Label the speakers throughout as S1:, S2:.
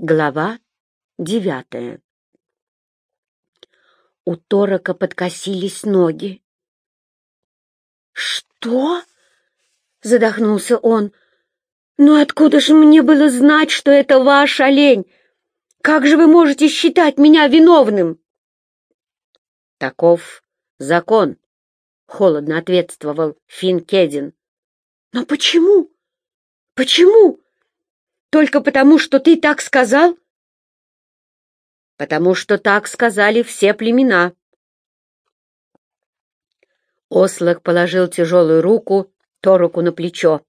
S1: Глава девятая У Торока подкосились ноги. «Что?» — задохнулся он. «Ну откуда же мне было знать, что это ваш олень? Как же вы можете считать меня виновным?»
S2: «Таков закон», — холодно ответствовал Финн Кедин.
S1: «Но почему? Почему?» Только потому, что ты так сказал?
S2: Потому что так сказали все племена. Ослак положил тяжелую руку Тороку на плечо.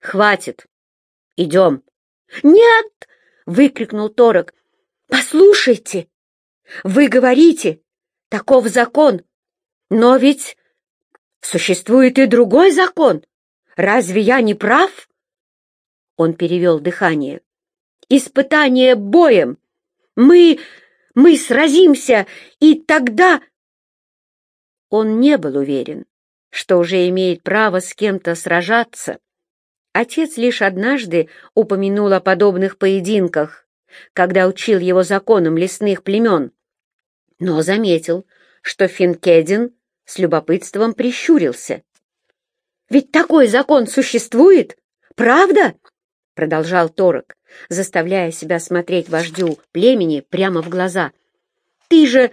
S2: «Хватит! Идем!»
S1: «Нет!» — выкрикнул Торок. «Послушайте! Вы говорите, таков закон, но ведь существует и другой закон. Разве я не прав?» Он перевел дыхание. «Испытание боем! Мы... мы сразимся, и тогда...» Он не был уверен, что уже имеет право с кем-то сражаться. Отец лишь однажды упомянул о подобных поединках, когда учил его законам лесных племен, но заметил, что Финкедин с любопытством прищурился. «Ведь такой закон существует, правда?» Продолжал Торок, заставляя себя смотреть вождю племени прямо в глаза. «Ты же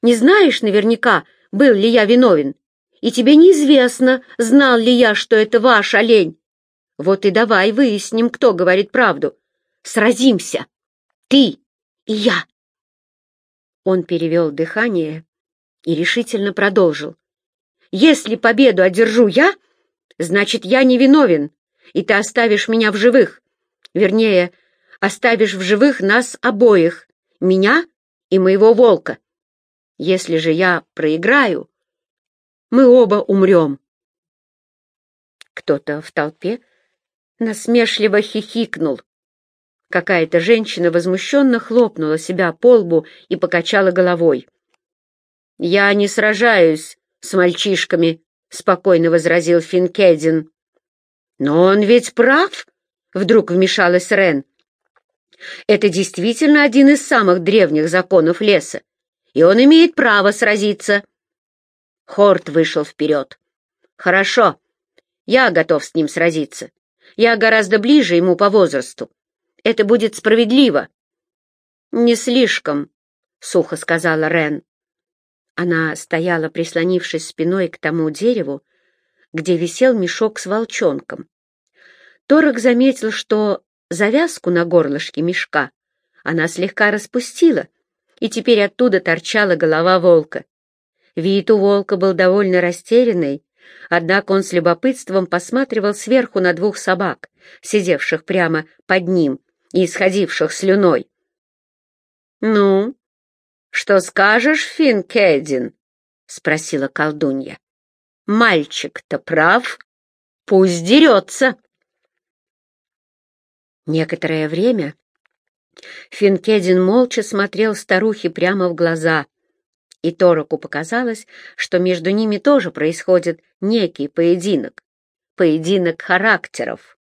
S1: не знаешь наверняка, был ли я виновен, и тебе неизвестно, знал ли я, что это ваш олень. Вот и давай выясним, кто говорит правду. Сразимся. Ты и я». Он перевел дыхание и решительно продолжил. «Если победу одержу я, значит, я не виновен, и ты оставишь меня в живых. Вернее, оставишь в живых нас обоих, меня и моего волка. Если же я проиграю, мы оба умрем. Кто-то в толпе насмешливо хихикнул. Какая-то женщина возмущенно хлопнула себя по лбу и покачала головой. «Я не сражаюсь с мальчишками», — спокойно возразил Финкедин. «Но он ведь прав», Вдруг вмешалась Рен. Это действительно один из самых древних законов леса, и он имеет право сразиться. Хорт вышел вперед. Хорошо, я готов с ним сразиться. Я гораздо ближе ему по возрасту. Это будет справедливо. Не слишком, — сухо сказала Рен. Она стояла, прислонившись спиной к тому дереву, где висел мешок с волчонком. Торок заметил, что завязку на горлышке мешка она слегка распустила, и теперь оттуда торчала голова волка. Вид у волка был довольно растерянный, однако он с любопытством посматривал сверху на двух собак, сидевших прямо под ним и исходивших слюной. «Ну, что скажешь, Финн Кэддин?» — спросила колдунья. «Мальчик-то прав, пусть дерется». Некоторое время Финкедин молча смотрел старухе прямо в глаза, и Тороку показалось, что между ними тоже происходит некий поединок, поединок характеров.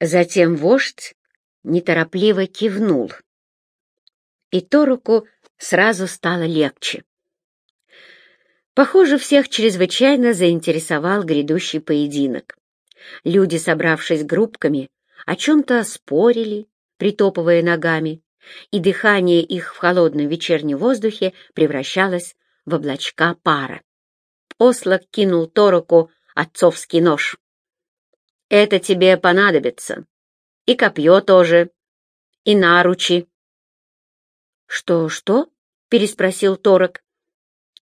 S1: Затем вождь неторопливо кивнул, и Тороку сразу стало легче. Похоже, всех чрезвычайно заинтересовал грядущий поединок. Люди, собравшись группками, о чем-то спорили, притопывая ногами, и дыхание их в холодном вечернем воздухе превращалось в облачка пара. Ослак кинул Тороку отцовский нож. «Это тебе понадобится. И копье тоже, и наручи». «Что-что?» — переспросил Торок.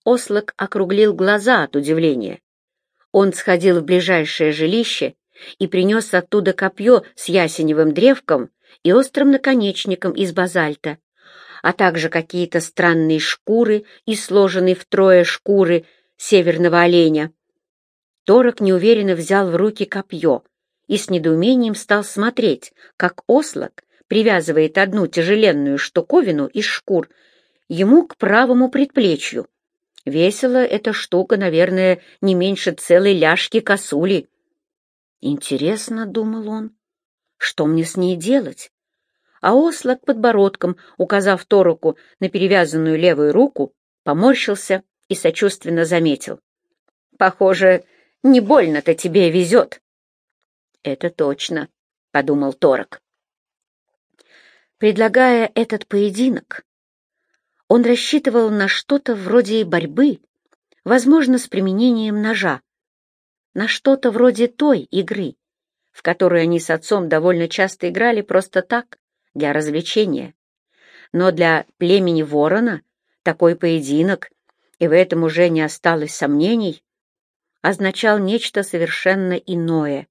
S1: Ослак округлил глаза от удивления. Он сходил в ближайшее жилище и принес оттуда копье с ясеневым древком и острым наконечником из базальта, а также какие-то странные шкуры и сложенные втрое шкуры северного оленя. Торок неуверенно взял в руки копье и с недоумением стал смотреть, как ослак привязывает одну тяжеленную штуковину из шкур ему к правому предплечью. Весила эта штука, наверное, не меньше целой ляжки косули. Интересно, — думал он, — что мне с ней делать? а ослак подбородком, указав Тороку на перевязанную левую руку, поморщился и сочувственно заметил. «Похоже, не больно-то тебе везет». «Это точно», — подумал Торок. Предлагая этот поединок, он рассчитывал на что-то вроде борьбы, возможно, с применением ножа, на что-то вроде той игры, в которую они с отцом довольно часто играли просто так, для развлечения. Но для племени ворона такой поединок, и в этом уже не осталось сомнений, означал нечто совершенно иное.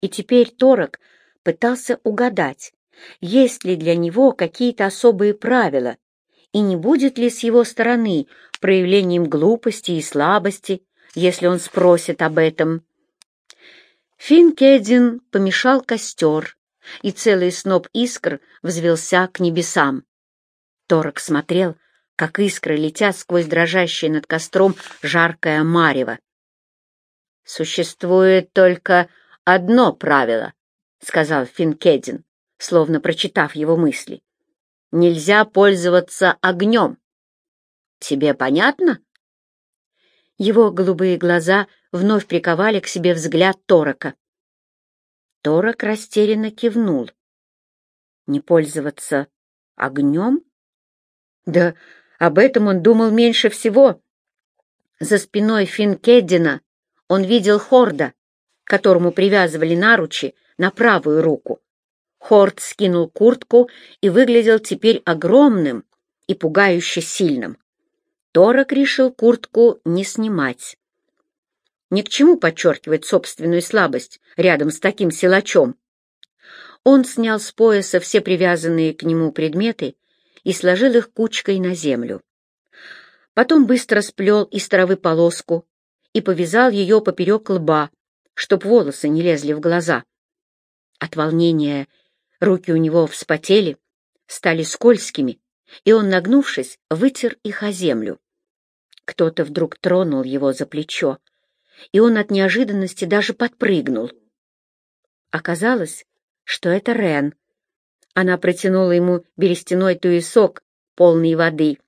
S1: И теперь Торок пытался угадать, есть ли для него какие-то особые правила, и не будет ли с его стороны проявлением глупости и слабости, если он спросит об этом. Финкедин помешал костер, и целый сноп искр взвелся к небесам. Торок смотрел, как искры летят сквозь дрожащее над костром жаркое марево. «Существует только одно правило», — сказал Финкедин, словно прочитав его мысли. «Нельзя пользоваться огнем. Тебе понятно?» Его голубые глаза вновь приковали к себе взгляд Торока. Торок растерянно кивнул. «Не пользоваться огнем?» Да об этом он думал меньше всего. За спиной Финкеддина он видел Хорда, которому привязывали наручи на правую руку. Хорд скинул куртку и выглядел теперь огромным и пугающе сильным. Торок решил куртку не снимать. Ни к чему подчеркивать собственную слабость рядом с таким силачом. Он снял с пояса все привязанные к нему предметы и сложил их кучкой на землю. Потом быстро сплел из травы полоску и повязал ее поперек лба, чтоб волосы не лезли в глаза. От волнения руки у него вспотели, стали скользкими, и он, нагнувшись, вытер их о землю. Кто-то вдруг тронул его за плечо, и он от неожиданности даже подпрыгнул. Оказалось, что это Рен. Она протянула ему берестяной туесок, полный воды.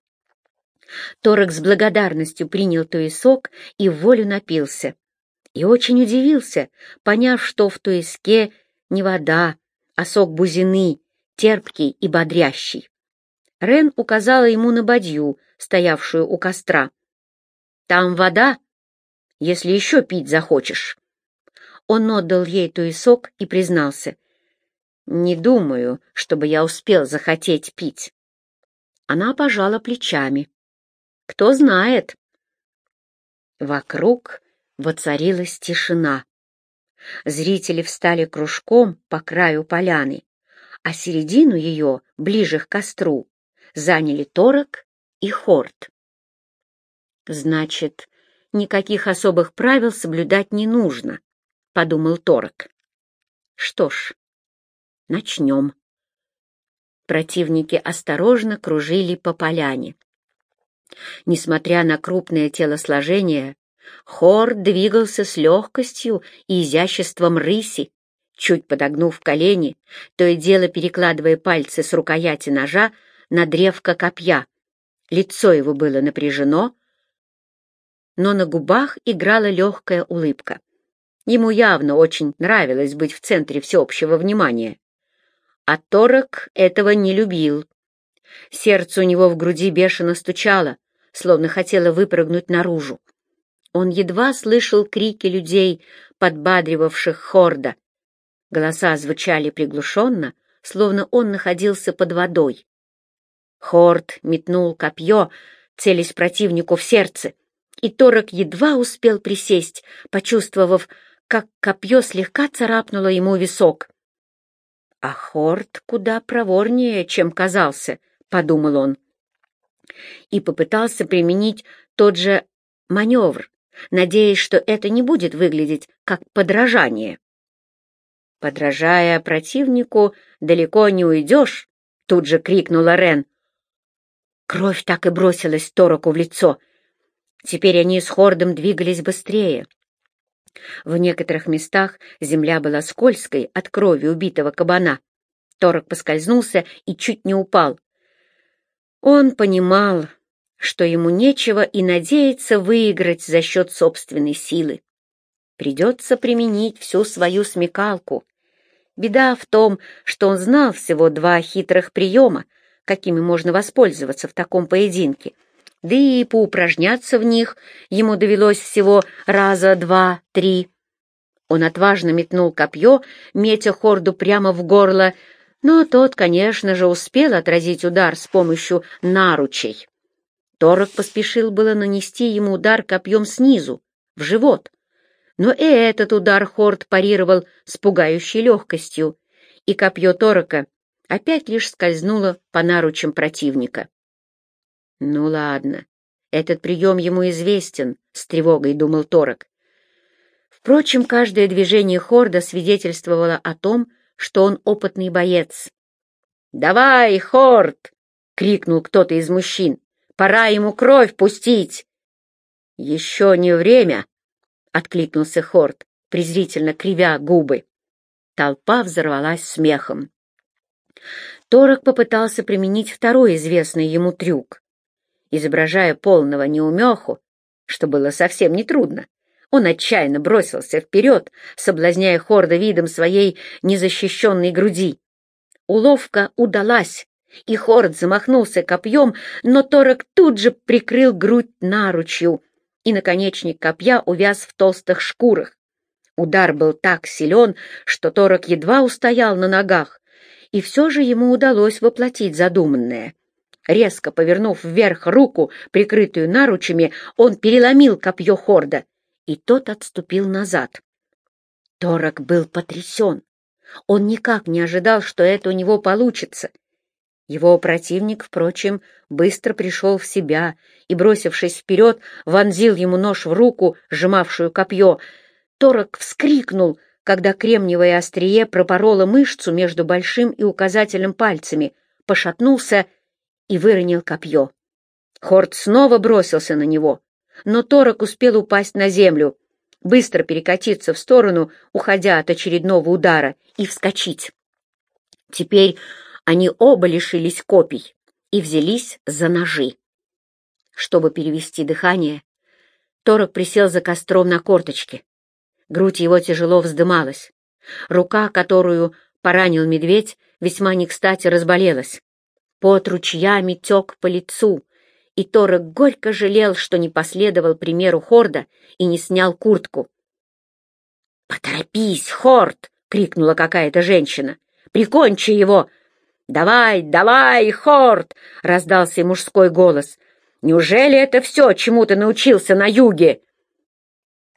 S1: Торок с благодарностью принял туесок и в волю напился. И очень удивился, поняв, что в туеске не вода, а сок бузины, терпкий и бодрящий. Рен указала ему на бадью, стоявшую у костра. Там вода, если еще пить захочешь. Он отдал ей туесок и признался. Не думаю, чтобы я успел захотеть пить. Она пожала плечами. Кто знает. Вокруг воцарилась тишина. Зрители встали кружком по краю поляны, а середину ее, ближе к костру, заняли Торок и Хорт. «Значит, никаких особых правил соблюдать не нужно», — подумал Торок. «Что ж, начнем». Противники осторожно кружили по поляне. Несмотря на крупное телосложение, Хор двигался с легкостью и изяществом рыси, чуть подогнув колени, то и дело перекладывая пальцы с рукояти ножа на древко копья. Лицо его было напряжено, но на губах играла легкая улыбка. Ему явно очень нравилось быть в центре всеобщего внимания. А Торок этого не любил. Сердце у него в груди бешено стучало, словно хотело выпрыгнуть наружу. Он едва слышал крики людей, подбадривавших Хорда. Голоса звучали приглушенно, словно он находился под водой. Хорд метнул копье, целясь противнику в сердце — и Торок едва успел присесть, почувствовав, как копье слегка царапнуло ему висок. «А Хорт куда проворнее, чем казался», — подумал он. И попытался применить тот же маневр, надеясь, что это не будет выглядеть как подражание. «Подражая противнику, далеко не уйдешь», — тут же крикнула Рен. Кровь так и бросилась Тороку в лицо — Теперь они с Хордом двигались быстрее. В некоторых местах земля была скользкой от крови убитого кабана, Торок поскользнулся и чуть не упал. Он понимал, что ему нечего и надеяться выиграть за счет собственной силы. Придется применить всю свою смекалку. Беда в том, что он знал всего два хитрых приема, какими можно воспользоваться в таком поединке, да и поупражняться в них ему довелось всего раза два-три. Он отважно метнул копье, метя Хорду прямо в горло, но тот, конечно же, успел отразить удар с помощью наручей. Торок поспешил было нанести ему удар копьем снизу, в живот, но и этот удар Хорд парировал с пугающей легкостью, и копье Торока опять лишь скользнуло по наручам противника. «Ну ладно, этот прием ему известен», — с тревогой думал Торок. Впрочем, каждое движение Хорда свидетельствовало о том, что он опытный боец. «Давай, Хорд!» — крикнул кто-то из мужчин. «Пора ему кровь пустить!» «Еще не время!» — откликнулся Хорд, презрительно кривя губы. Толпа взорвалась смехом. Торок попытался применить второй известный ему трюк. Изображая полного неумеху, что было совсем нетрудно, он отчаянно бросился вперед, соблазняя Хорда видом своей незащищенной груди. Уловка удалась, и Хорд замахнулся копьем, но Торок тут же прикрыл грудь наручью, и наконечник копья увяз в толстых шкурах. Удар был так силен, что Торок едва устоял на ногах, и все же ему удалось воплотить задуманное. Резко повернув вверх руку, прикрытую наручами, он переломил копье Хорда — и тот отступил назад. Торок был потрясен. Он никак не ожидал, что это у него получится. Его противник, впрочем, быстро пришел в себя и, бросившись вперед, вонзил ему нож в руку, сжимавшую копье. Торок вскрикнул, когда кремниевое острие пропороло мышцу между большим и указательным пальцами, пошатнулся и выронил копье. Хорд снова бросился на него но Торок успел упасть на землю, быстро перекатиться в сторону, уходя от очередного удара, и вскочить. Теперь они оба лишились копий и взялись за ножи. Чтобы перевести дыхание, Торок присел за костром на корточке. Грудь его тяжело вздымалась. Рука, которую поранил медведь, весьма не кстати разболелась. Пот ручьями тек по лицу, и Торок горько жалел, что не последовал примеру Хорда и не снял куртку. «Поторопись, Хорд!» — крикнула какая-то женщина. «Прикончи его!» «Давай, давай, Хорд!» — раздался мужской голос. «Неужели это все, чему ты научился на юге?»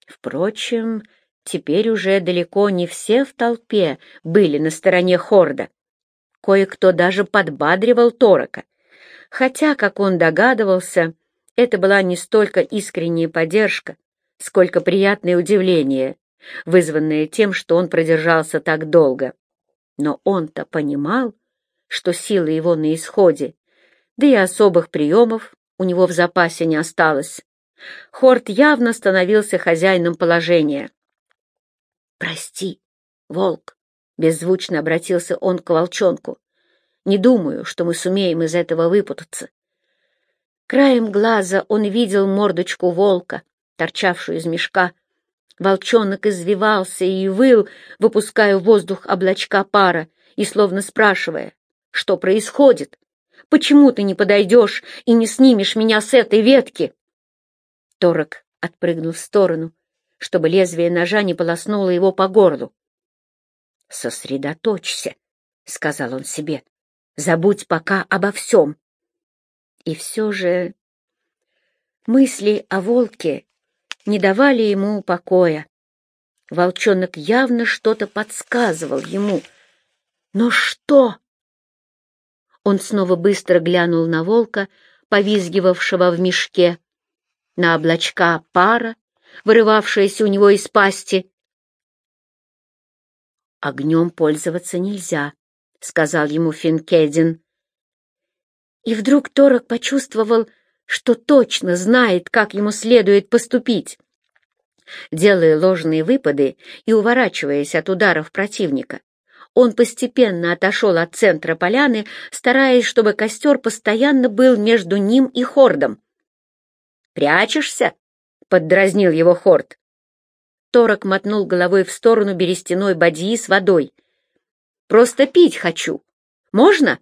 S1: Впрочем, теперь уже далеко не все в толпе были на стороне Хорда. Кое-кто даже подбадривал Торока хотя, как он догадывался, это была не столько искренняя поддержка, сколько приятное удивление, вызванное тем, что он продержался так долго. Но он-то понимал, что сила его на исходе, да и особых приемов у него в запасе не осталось. Хорт явно становился хозяином положения. «Прости, волк», — беззвучно обратился он к волчонку. Не думаю, что мы сумеем из этого выпутаться. Краем глаза он видел мордочку волка, торчавшую из мешка. Волчонок извивался и выл, выпуская в воздух облачка пара и словно спрашивая, что происходит, почему ты не подойдешь и не снимешь меня с этой ветки? Торок отпрыгнул в сторону, чтобы лезвие ножа не полоснуло его по горлу. «Сосредоточься», — сказал он себе. Забудь пока обо всем. И все же мысли о волке не давали ему покоя. Волчонок явно что-то подсказывал ему. Но что? Он снова быстро глянул на волка, повизгивавшего в мешке, на облачка пара, вырывавшиеся у него из пасти. Огнем пользоваться нельзя. — сказал ему Финкедин. И вдруг Торок почувствовал, что точно знает, как ему следует поступить. Делая ложные выпады и уворачиваясь от ударов противника, Он постепенно отошел от центра поляны, стараясь, чтобы костер постоянно был между ним и Хордом. «Прячешься?» — поддразнил его Хорд. Торок мотнул головой в сторону берестяной бадьи с водой. «Просто пить хочу. Можно?»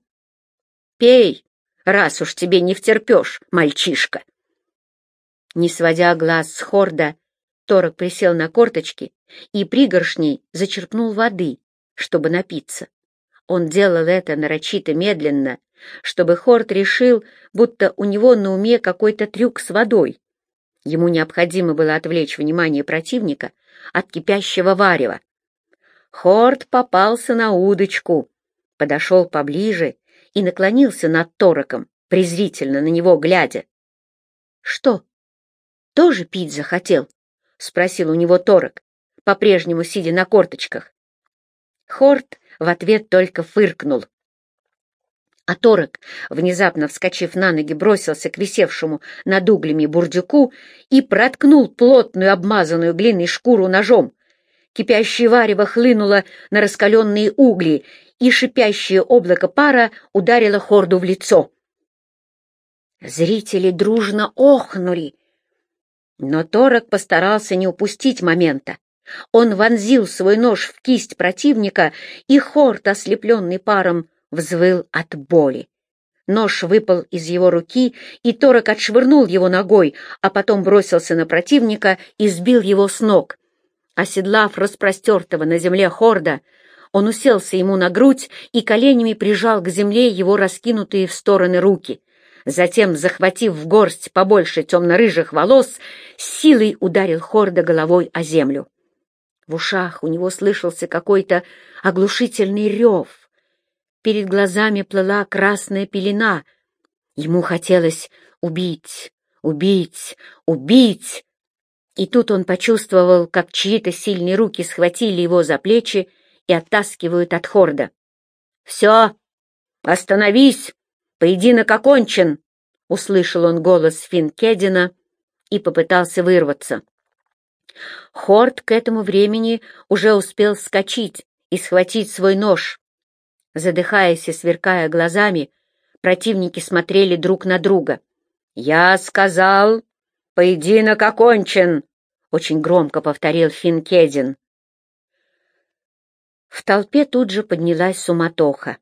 S1: «Пей, раз уж тебе не втерпешь, мальчишка!» Не сводя глаз с Хорда, Торок присел на корточки и пригоршней зачерпнул воды, чтобы напиться. Он делал это нарочито медленно, чтобы Хорд решил, будто у него на уме какой-то трюк с водой. Ему необходимо было отвлечь внимание противника от кипящего варева. Хорд попался на удочку, подошел поближе и наклонился над Тороком, презрительно на него глядя. «Что, тоже пить захотел?» — спросил у него Торок, по-прежнему сидя на корточках. Хорд в ответ только фыркнул. А Торок, внезапно вскочив на ноги, бросился к висевшему над углями бурдюку и проткнул плотную обмазанную глиной шкуру ножом. Кипящее варево хлынуло на раскаленные угли, и шипящее облако пара ударило Хорду в лицо. Зрители дружно охнули, но Торок постарался не упустить момента. Он вонзил свой нож в кисть противника, и Хорд, ослепленный паром, взвыл от боли. Нож выпал из его руки, и Торок отшвырнул его ногой, а потом бросился на противника и сбил его с ног. Оседлав распростертого на земле Хорда, он уселся ему на грудь и коленями прижал к земле его раскинутые в стороны руки. Затем, захватив в горсть побольше темно-рыжих волос, силой ударил Хорда головой о землю. В ушах у него слышался какой-то оглушительный рев. Перед глазами плыла красная пелена. Ему хотелось убить, убить, убить. И тут он почувствовал, как чьи-то сильные руки схватили его за плечи и оттаскивают от Хорда. «Все! Остановись! Поединок окончен!» — услышал он голос Финкедина и попытался вырваться. Хорд к этому времени уже успел вскочить и схватить свой нож. Задыхаясь и сверкая глазами, противники смотрели друг на друга. «Я сказал, поединок окончен!» — очень громко повторил Финкедин. В толпе тут же поднялась суматоха.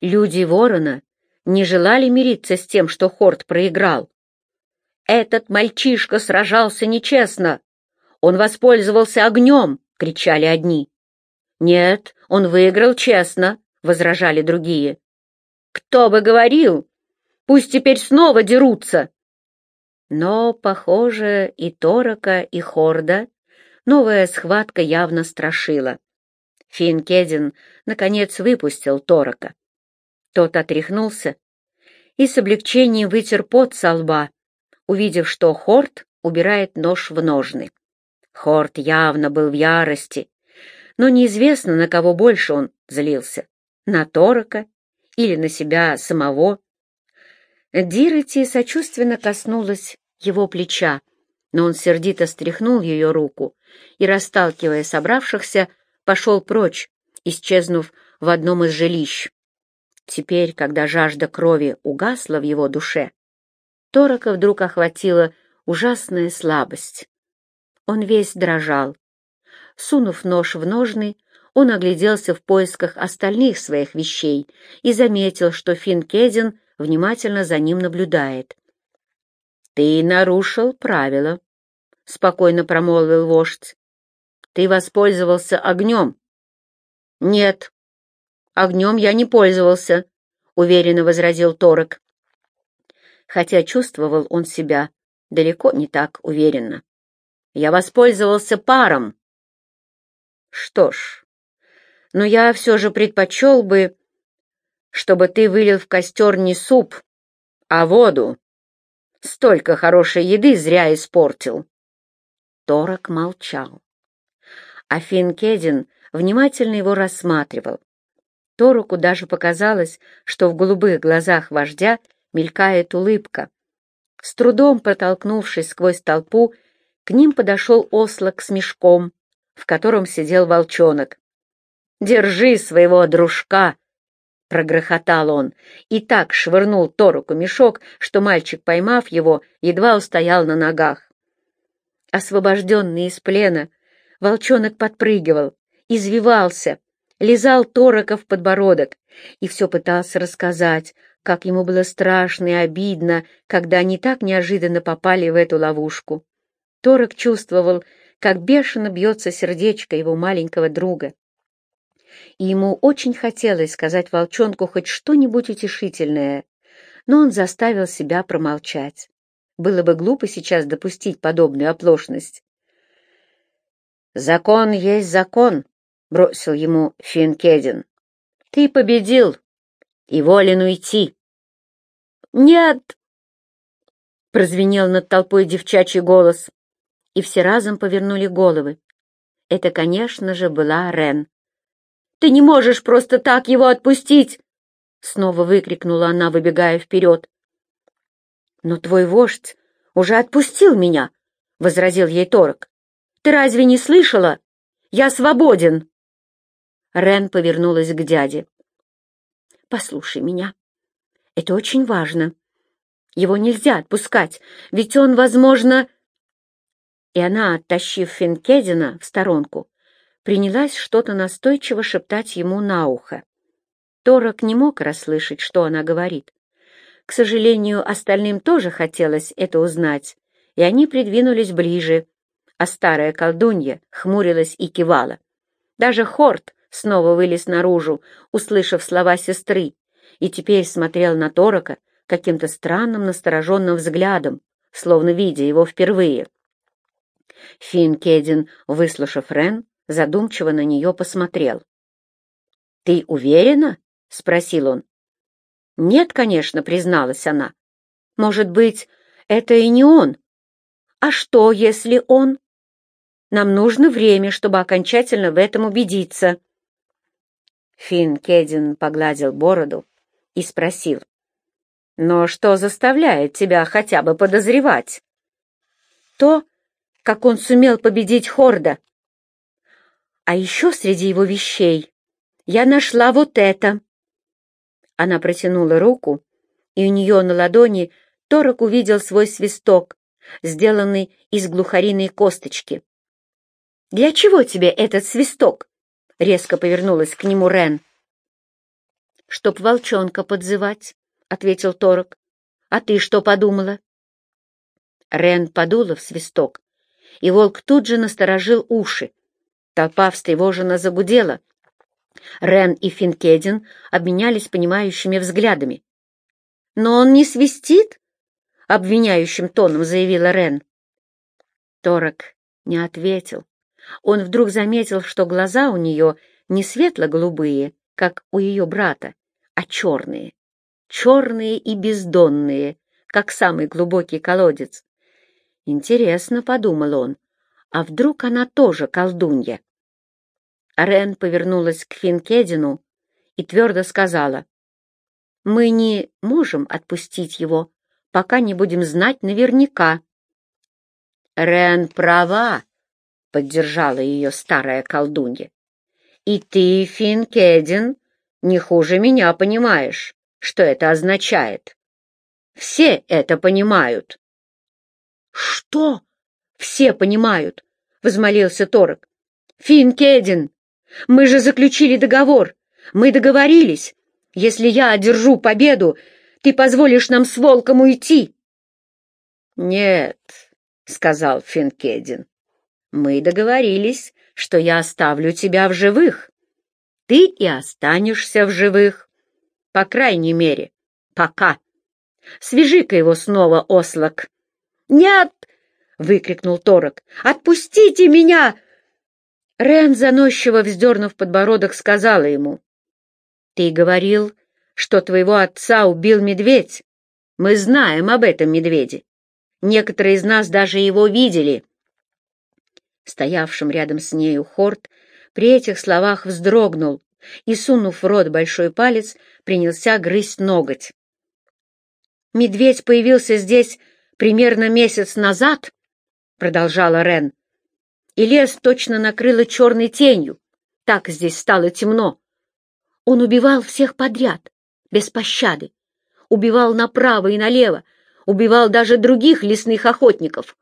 S1: Люди ворона не желали мириться с тем, что Хорд проиграл. «Этот мальчишка сражался нечестно! Он воспользовался огнем!» — кричали одни. «Нет, он выиграл честно!» — возражали другие. «Кто бы говорил! Пусть теперь снова дерутся!» Но, похоже, и Торока, и Хорда новая схватка явно страшила. Финкедин, наконец, выпустил Торока. Тот отряхнулся и с облегчением вытер пот со лба, увидев, что Хорт убирает нож в ножны. Хорт явно был в ярости, но неизвестно, на кого больше он злился — на Торока или на себя самого. Дирити сочувственно коснулась его плеча, но он сердито стряхнул ее руку и, расталкивая собравшихся, пошел прочь, исчезнув в одном из жилищ. Теперь, когда жажда крови угасла в его душе, Торока вдруг охватила ужасная слабость. Он весь дрожал. Сунув нож в ножны, он огляделся в поисках остальных своих вещей и заметил, что Финкедин внимательно за ним наблюдает. «Ты нарушил правила», — спокойно промолвил вождь. «Ты воспользовался огнем». «Нет, огнем я не пользовался», — уверенно возразил Торок. Хотя чувствовал он себя далеко не так уверенно. «Я воспользовался паром». «Что ж, но я все же предпочел бы, чтобы ты вылил в костер не суп, а воду. Столько хорошей еды зря испортил». Торок молчал. А Финкедин внимательно его рассматривал. Торуку даже показалось, что в голубых глазах вождя мелькает улыбка. С трудом протолкнувшись сквозь толпу, к ним подошел ослок с мешком, в котором сидел волчонок. Держи своего дружка!» Прогрохотал он и так швырнул Тороку мешок, что мальчик, поймав его, едва устоял на ногах. Освобожденный из плена, волчонок подпрыгивал, извивался, лизал Торока в подбородок и все пытался рассказать, как ему было страшно и обидно, когда они так неожиданно попали в эту ловушку. Торок чувствовал, как бешено бьется сердечко его маленького друга. И ему очень хотелось сказать волчонку хоть что-нибудь утешительное, но он заставил себя промолчать. Было бы глупо сейчас допустить подобную оплошность. «Закон есть закон», — бросил ему Финкедин. «Ты победил и волен уйти».
S2: «Нет!»
S1: — прозвенел над толпой девчачий голос и все разом повернули головы. Это, конечно же, была Рен. «Ты не можешь просто так его отпустить!» Снова выкрикнула она, выбегая вперед. «Но твой вождь уже отпустил меня!» — возразил ей Торок. «Ты разве не слышала? Я свободен!» Рен повернулась к дяде. «Послушай меня. Это очень важно. Его нельзя отпускать, ведь он, возможно...» и она, оттащив Финкедина в сторонку, принялась что-то настойчиво шептать ему на ухо. Торок не мог расслышать, что она говорит. К сожалению, остальным тоже хотелось это узнать, и они придвинулись ближе, а старая колдунья хмурилась и кивала. Даже Хорт снова вылез наружу, услышав слова сестры, и теперь смотрел на Торока каким-то странным настороженным взглядом, словно видя его впервые. Финкедин, выслушав Рен, задумчиво на нее посмотрел. «Ты уверена?» — спросил он. «Нет, конечно», — призналась она. «Может быть, это и не он. А что, если он? Нам нужно время, чтобы окончательно в этом убедиться». Финкедин погладил бороду и спросил. «Но что заставляет тебя хотя бы подозревать?» «То, как он сумел победить Хорда. А еще среди его вещей я нашла вот это. Она протянула руку, и у нее на ладони Торок увидел свой свисток, сделанный из глухариной косточки. «Для чего тебе этот свисток?» — резко повернулась к нему Рен. «Чтоб волчонка подзывать», — ответил Торок. «А ты что подумала?» Рен подула в свисток, и волк тут же насторожил уши. Толпа встревоженно загудела. Рен и Финкедин обменялись понимающими взглядами. «Но он не свистит?» — обвиняющим тоном заявила Рен. Торок не ответил. Он вдруг заметил, что глаза у нее не светло-голубые, как у ее брата, а черные. Черные и бездонные, как самый глубокий колодец. Интересно, — подумал он, — а вдруг она тоже колдунья? Рен повернулась к Финкедину и твердо сказала, «Мы не можем отпустить его, пока не будем знать наверняка». «Рен права», — поддержала ее старая колдунья. «И ты, Финкедин, не хуже меня понимаешь, что это означает. Все это понимают». «Что?» «Все понимают», — возмолился Торок. «Финкедин, мы же заключили договор. Мы договорились. Если я одержу победу, ты позволишь нам с волком уйти». «Нет», — сказал Финкедин, — «мы договорились, что я оставлю тебя в живых. Ты и останешься в живых. По крайней мере, пока. Свяжи-ка его снова, ослак». «Нет!» — выкрикнул Торок. «Отпустите меня!» Рен, заносчиво вздернув подбородок, сказала ему. «Ты говорил, что твоего отца убил медведь. Мы знаем об этом медведе. Некоторые из нас даже его видели». Стоявшим рядом с нею Хорт при этих словах вздрогнул и, сунув в рот большой палец, принялся грызть ноготь. Медведь появился здесь примерно месяц назад, — продолжала Рен, — и лес точно накрыло черной тенью, так здесь стало темно. Он убивал всех подряд, без пощады. Убивал направо и налево, убивал даже других лесных охотников.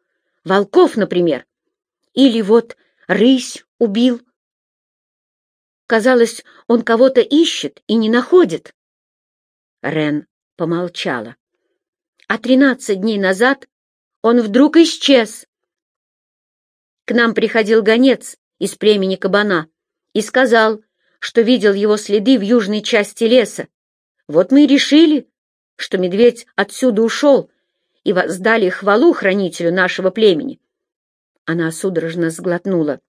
S1: Волков, например. Или вот рысь убил. Казалось, он кого-то ищет и не находит. Рен помолчала. А тринадцать дней назад он вдруг исчез. К нам приходил гонец из племени кабана и сказал, что видел его следы в южной части леса. Вот мы и решили, что медведь отсюда ушел, и воздали хвалу хранителю нашего племени. Она судорожно сглотнула.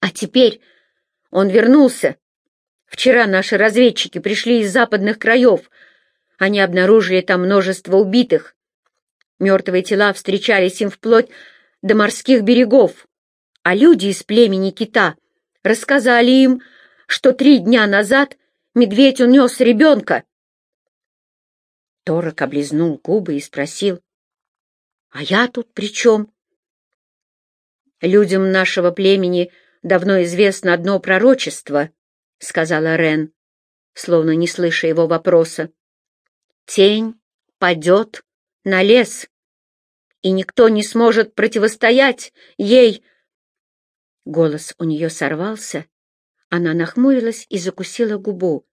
S1: А теперь он вернулся. Вчера наши разведчики пришли из западных краев. Они обнаружили там множество убитых. Мертвые тела встречались им вплоть до морских берегов, а люди из племени кита рассказали им, что три дня назад медведь унес ребенка. Торок облизнул губы и спросил, «А я тут при чем?» «Людям нашего племени давно известно одно пророчество», — сказала Рен, словно не слыша его вопроса. «Тень падет на лес, и никто не сможет противостоять ей». Голос у нее сорвался, она нахмурилась и закусила губу.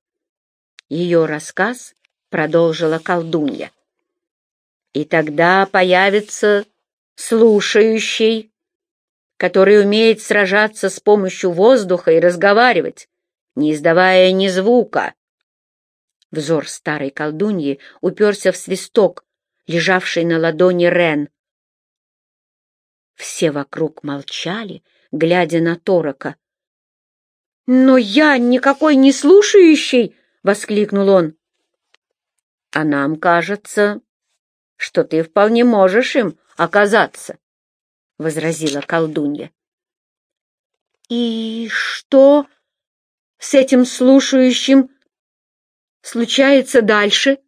S1: Ее рассказ продолжила колдунья. «И тогда появится слушающий, который умеет сражаться с помощью воздуха и разговаривать, не издавая ни звука». Взор старой колдуньи уперся в свисток, лежавший на ладони Рен. Все вокруг молчали, глядя на Торока. «Но я никакой не слушающий!» — воскликнул он. «А нам кажется, что ты вполне можешь им оказаться», — возразила колдунья. «И что с этим слушающим случается дальше?»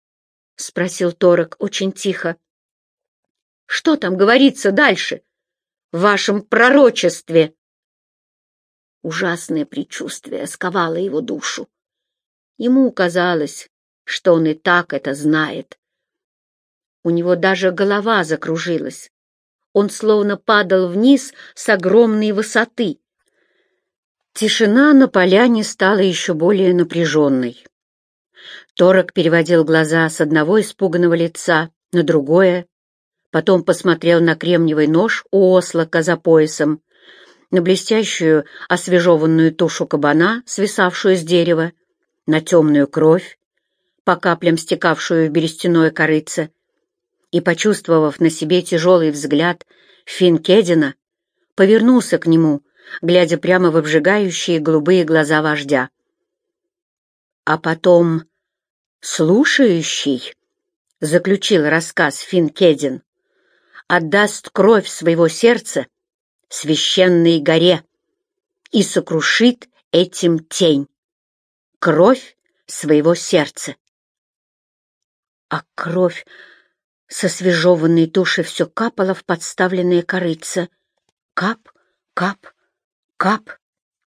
S1: — спросил Торок очень тихо. «Что там говорится дальше в вашем пророчестве?» Ужасное предчувствие сковало его душу. Ему казалось, что он и так это знает. У него даже голова закружилась. Он словно падал вниз с огромной высоты. Тишина на поляне стала еще более напряженной. Торок переводил глаза с одного испуганного лица на другое, потом посмотрел на кремниевый нож у ослака за поясом, на блестящую освежеванную тушу кабана, свисавшую с дерева, на темную кровь, по каплям стекавшую в берестяное корыце, и, почувствовав на себе тяжелый взгляд Финкедина, повернулся к нему, глядя прямо в обжигающие голубые глаза вождя. А потом слушающий, — заключил рассказ Финкедин, — отдаст кровь своего сердца священной горе и сокрушит этим тень, кровь своего сердца. А кровь со свежеванной туши все капала в подставленное корыце. Кап, кап, кап.